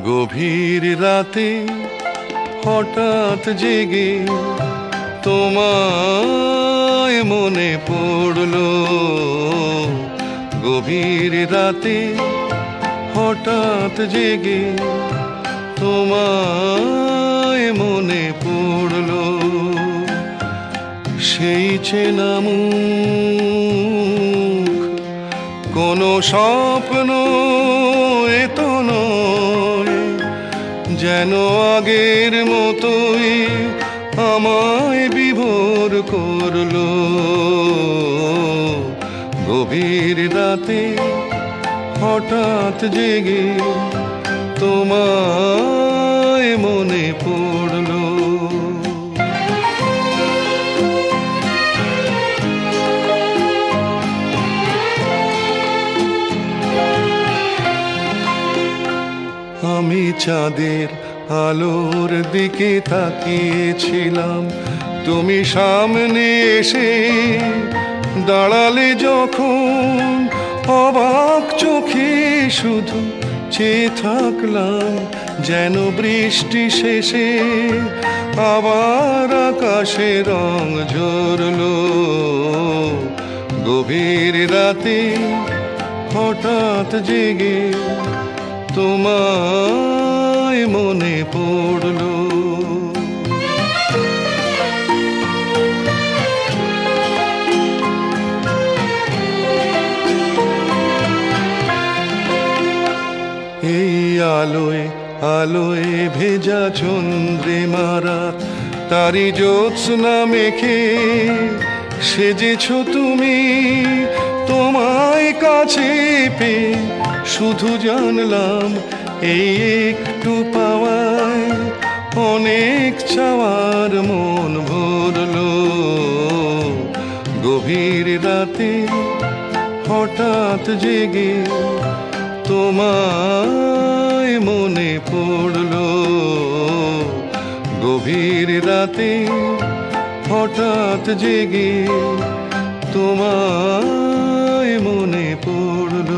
গভীর রাতে হঠাৎ জেগে তোমায় মনে পড়ল। গভীর রাতে হঠাৎ জেগে তোমায় মনে পড়ল। সেই চেনা কোনো স্বপ্ন যেন আগের মতোই আমায় বিভোর করল। গভীর রাতে হঠাৎ জেগে তোমায় মনে পড়ল। আমি চাঁদের আলোর দিকে তাকিয়েছিলাম। তুমি সামনে এসে দাঁড়ালে যখন অবাক চোখে শুধু চেয়ে থাকলাম, যেন বৃষ্টি শেষে আবার আকাশে রং ঝরলো। গভীর রাতে হঠাৎ জেগে তোমায় মনে পড়ল। এই আলোয় আলোয় ভেজা চন্দ্রিমারাত তারি জ্যোৎস্না মেখে সেজেছ তুমি তোমায় কাছে পেয়ে শুধু জানলাম, এই একটু পাওয়ায় অনেক চাওয়ার মন ভরলো। গভীর রাতে হঠাৎ জেগে তোমায় মনে পড়ল। গভীর রাতে হঠাৎ জেগে তোমায় মনে পড়ল।